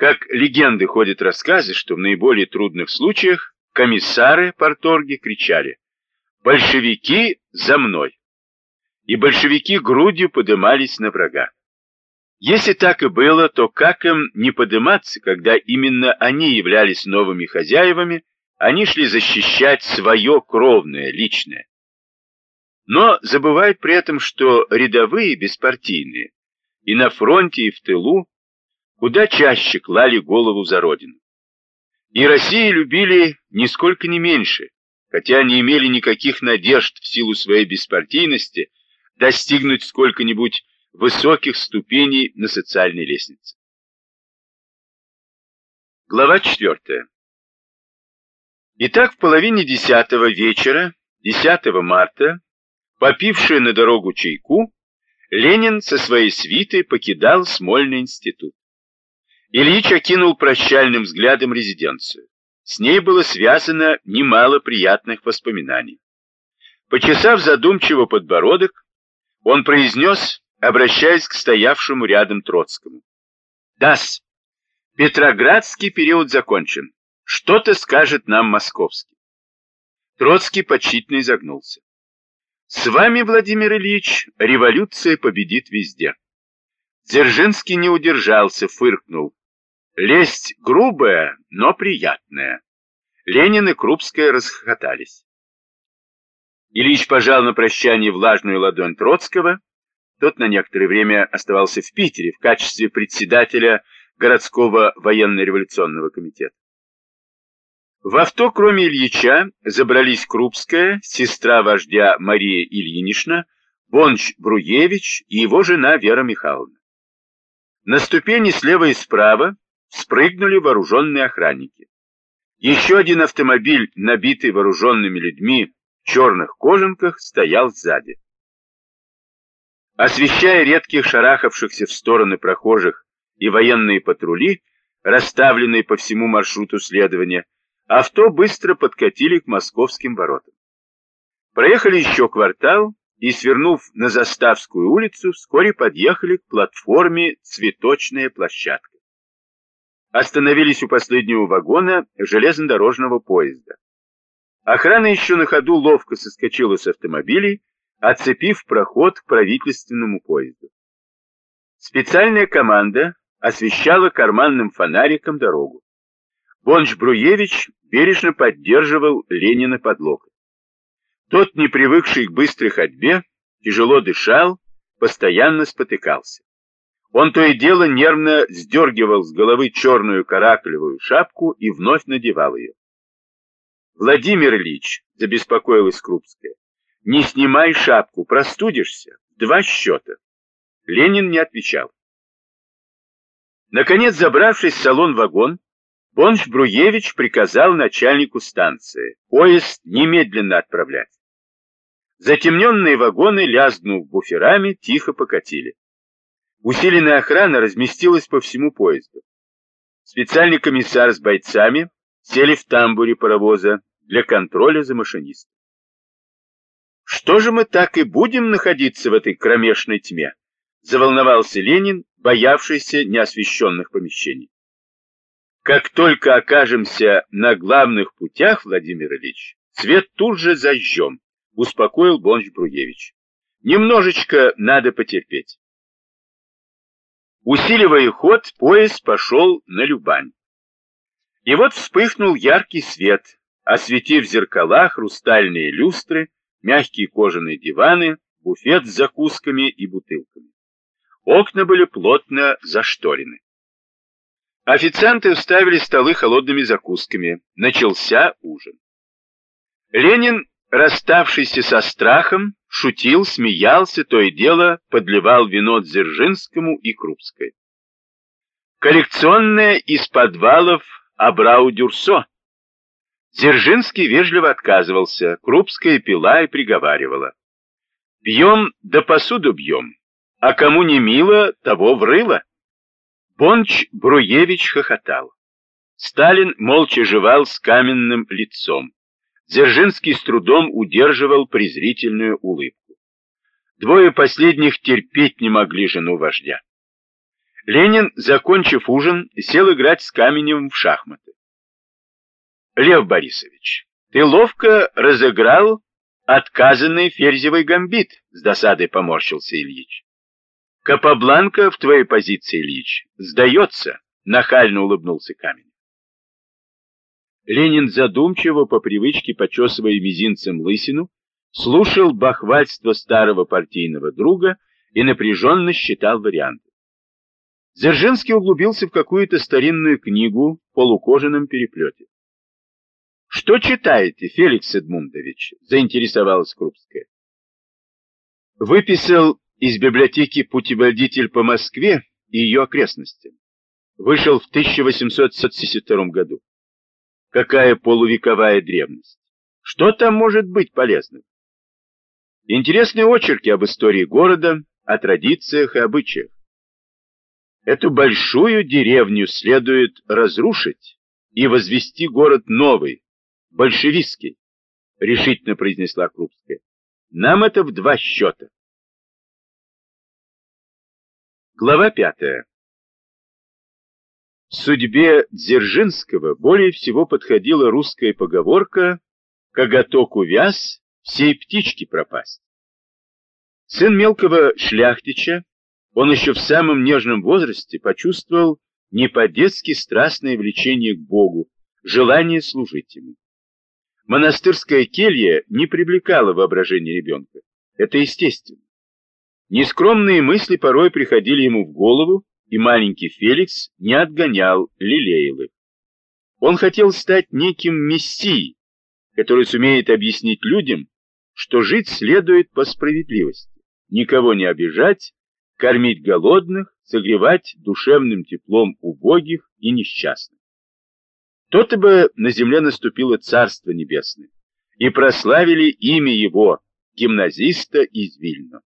Как легенды ходят рассказы, что в наиболее трудных случаях комиссары порторги кричали «Большевики за мной!» И большевики грудью подымались на врага. Если так и было, то как им не подниматься, когда именно они являлись новыми хозяевами, они шли защищать свое кровное, личное. Но забывают при этом, что рядовые беспартийные и на фронте, и в тылу куда чаще клали голову за родину. И Россию любили нисколько не меньше, хотя не имели никаких надежд в силу своей беспартийности достигнуть сколько-нибудь высоких ступеней на социальной лестнице. Глава 4. Итак, в половине десятого вечера, 10 марта, попивший на дорогу чайку, Ленин со своей свитой покидал Смольный институт. Ильич окинул прощальным взглядом резиденцию. С ней было связано немало приятных воспоминаний. Почесав задумчиво подбородок, он произнес, обращаясь к стоявшему рядом Троцкому. «Дас, Петроградский период закончен. Что-то скажет нам московский». Троцкий почтительно изогнулся. «С вами, Владимир Ильич, революция победит везде». Дзержинский не удержался, фыркнул. Лесть грубая, но приятная. Ленин и Крупская расхохотались. Ильич пожал на прощание влажную ладонь Троцкого. Тот на некоторое время оставался в Питере в качестве председателя городского военно-революционного комитета. В авто, кроме Ильича, забрались Крупская, сестра вождя Мария Ильинична, Бонч Бруевич и его жена Вера Михайловна. На ступени слева и справа вспрыгнули вооруженные охранники. Еще один автомобиль, набитый вооруженными людьми в черных кожанках, стоял сзади. Освещая редких шарахавшихся в стороны прохожих и военные патрули, расставленные по всему маршруту следования, авто быстро подкатили к московским воротам. Проехали еще квартал и, свернув на Заставскую улицу, вскоре подъехали к платформе «Цветочная площадка» остановились у последнего вагона железнодорожного поезда. Охрана еще на ходу ловко соскочила с автомобилей, оцепив проход к правительственному поезду. Специальная команда освещала карманным фонариком дорогу. Бонч Бруевич бережно поддерживал Ленина под локоть. Тот, не привыкший к быстрой ходьбе, тяжело дышал, постоянно спотыкался. Он то и дело нервно сдергивал с головы черную каракулевую шапку и вновь надевал ее. «Владимир Ильич», — забеспокоилась Крупская, — «не снимай шапку, простудишься. В два счета». Ленин не отвечал. Наконец, забравшись в салон-вагон, Бонч Бруевич приказал начальнику станции поезд немедленно отправлять. Затемненные вагоны, лязгнув буферами, тихо покатили. Усиленная охрана разместилась по всему поезду. Специальный комиссар с бойцами сели в тамбуре паровоза для контроля за машинистом. «Что же мы так и будем находиться в этой кромешной тьме?» заволновался Ленин, боявшийся неосвещенных помещений. «Как только окажемся на главных путях, Владимир Ильич, свет тут же зажжем», успокоил Бонч Бруевич. «Немножечко надо потерпеть». Усиливая ход, поезд пошел на Любань. И вот вспыхнул яркий свет, осветив зеркала, хрустальные люстры, мягкие кожаные диваны, буфет с закусками и бутылками. Окна были плотно зашторены. Официанты уставили столы холодными закусками. Начался ужин. Ленин, расставшийся со страхом, шутил, смеялся, то и дело подливал вино Дзержинскому и Крупской. Коллекционное из подвалов Абрау-Дюрсо. Дзержинский вежливо отказывался, Крупская пила и приговаривала. Пьем да посуду бьем, а кому не мило, того в рыло. Бонч Бруевич хохотал. Сталин молча жевал с каменным лицом. Дзержинский с трудом удерживал презрительную улыбку. Двое последних терпеть не могли жену вождя. Ленин, закончив ужин, сел играть с Каменевым в шахматы. Лев Борисович, ты ловко разыграл отказанный Ферзевый гамбит, с досадой поморщился Ильич. Капабланка в твоей позиции, Ильич, сдается, нахально улыбнулся Каменев. Ленин задумчиво, по привычке почесывая мизинцем лысину, слушал бахвальство старого партийного друга и напряженно считал варианты. Дзержинский углубился в какую-то старинную книгу в полукожаном переплете. «Что читаете, Феликс Эдмундович?» — заинтересовалась Крупская. Выписал из библиотеки «Путеводитель по Москве» и ее окрестностям. Вышел в 1872 году. Какая полувековая древность! Что там может быть полезным? Интересные очерки об истории города, о традициях и обычаях. Эту большую деревню следует разрушить и возвести город новый, большевистский, решительно произнесла Крупская. Нам это в два счета. Глава пятая. Судьбе Дзержинского более всего подходила русская поговорка «Коготок увяз, всей птички пропасть». Сын мелкого шляхтича, он еще в самом нежном возрасте почувствовал не по-детски страстное влечение к Богу, желание служить Ему. Монастырская келья не привлекала воображение ребенка. Это естественно. Нескромные мысли порой приходили ему в голову, и маленький Феликс не отгонял, лелеял их. Он хотел стать неким мессией, который сумеет объяснить людям, что жить следует по справедливости, никого не обижать, кормить голодных, согревать душевным теплом убогих и несчастных. То-то бы на земле наступило Царство Небесное, и прославили имя его, гимназиста из Вильна.